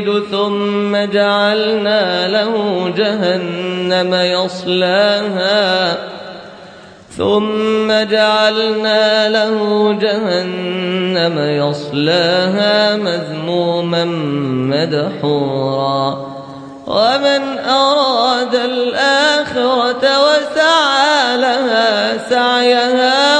نريد ثم جعلنا له جهنم يصلاها. ثم جعلنا له جهنم يصلاها مذموما مدحورا. ومن أراد الآخرة وسعى لها سعيها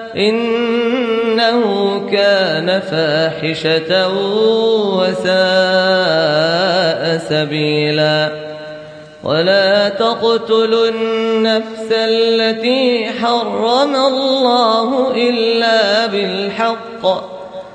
إنه كان فاحشة وساء سبيلا. ولا تقتلوا النفس التي حرم الله إلا بالحق.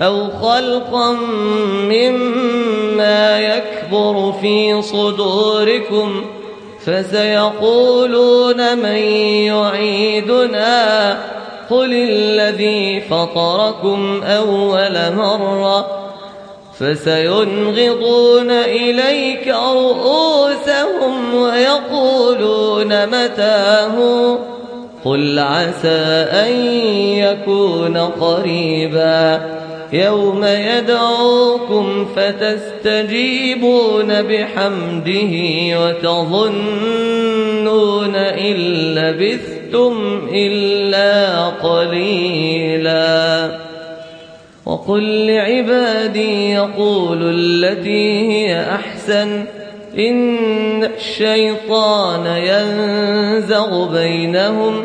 أو خلقا مما يكبر في صدوركم ۖ فسيقولون من يعيدنا قل الذي فطركم أول مرة فسينغضون إليك رؤوسهم ويقولون متاه قل عسى أن يكون قريباً يوم يدعوكم فتستجيبون بحمده وتظنون إن لبثتم إلا قليلاً. وقل لعبادي يقولوا التي هي أحسن إن الشيطان ينزغ بينهم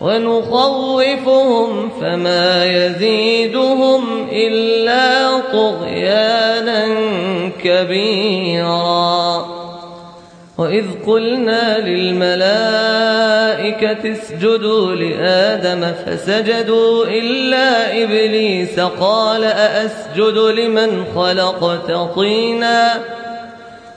ونخوفهم فما يزيدهم إلا طغيانا كبيرا. وإذ قلنا للملائكة اسجدوا لآدم فسجدوا إلا إبليس قال أأسجد لمن خلقت طيناً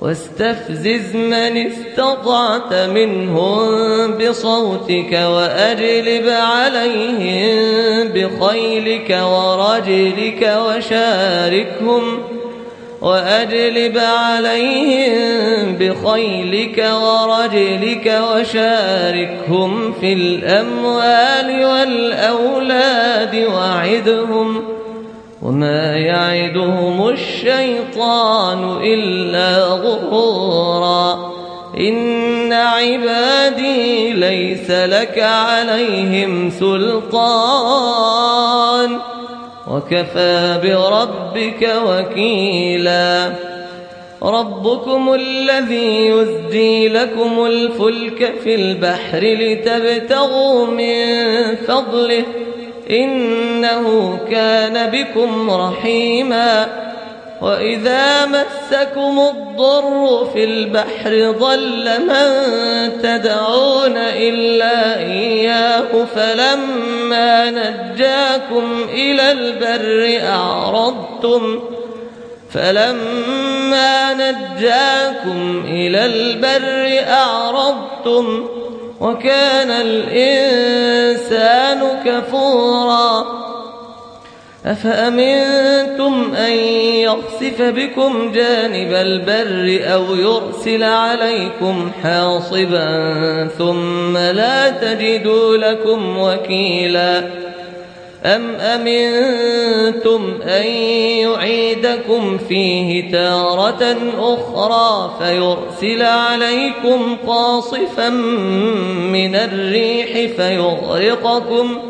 واستفزز من استطعت منهم بصوتك وأجلب عليهم بخيلك ورجلك وشاركهم وأجلب عليهم بخيلك ورجلك وشاركهم في الأموال والأولاد وعدهم وما يعدهم الشيطان إلا غرورا. إن عبادي ليس لك عليهم سلطان. وكفى بربك وكيلا. ربكم الذي يزجي لكم الفلك في البحر لتبتغوا من فضله. إنه كان بكم رحيما وإذا مسكم الضر في البحر ضل من تدعون إلا إياه فلما نجاكم إلى البر أعرضتم فلما نجاكم إلى البر أعرضتم وكان الإنسان كفورا. أفأمنتم أن يخسف بكم جانب البر أو يرسل عليكم حاصبا ثم لا تجدوا لكم وكيلا؟ أم أمنتم أن يعيدكم فيه تارة أخرى فيرسل عليكم قاصفا من الريح فيغرقكم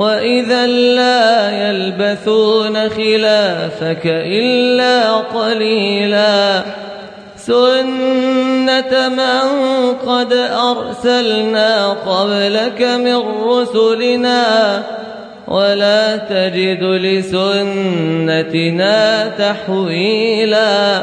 وإذا لا يلبثون خلافك إلا قليلا سنة من قد أرسلنا قبلك من رسلنا ولا تجد لسنتنا تحويلا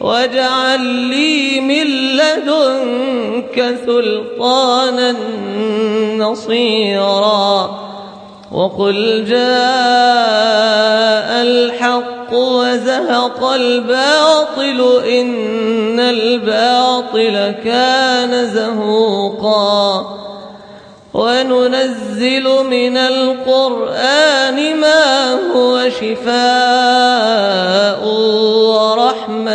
واجعل لي من لدنك سلطانا نصيرا. وقل جاء الحق وزهق الباطل إن الباطل كان زهوقا. وننزل من القرآن ما هو شفاء.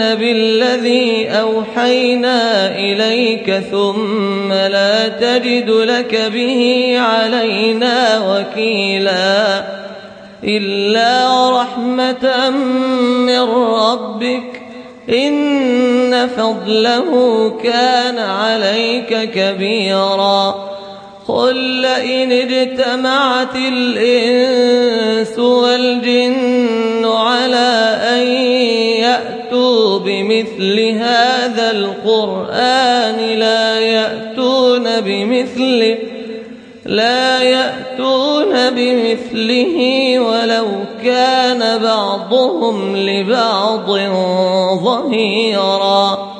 بالذي أوحينا إليك ثم لا تجد لك به علينا وكيلاً إلا رحمة من ربك إن فضله كان عليك كبيرا قل لئن اجتمعت الإنس والجن على يأتوا بمثل هذا القرآن لا يأتون بمثله لا يأتون بمثله ولو كان بعضهم لبعض ظهيرا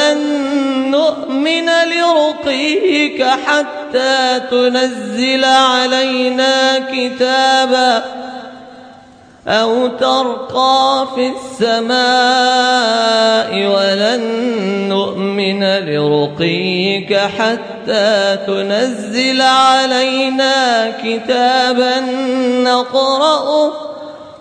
لرقيك حتى تنزل علينا كتابا أو ترقى في السماء ولن نؤمن لرقيك حتى تنزل علينا كتابا نقرأه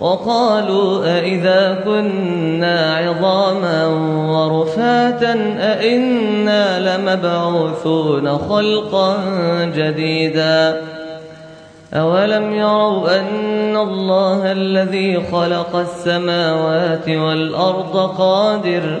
وقالوا أئذا كنا عظاما ورفاتا أئنا لمبعوثون خلقا جديدا أولم يروا أن الله الذي خلق السماوات والأرض قادر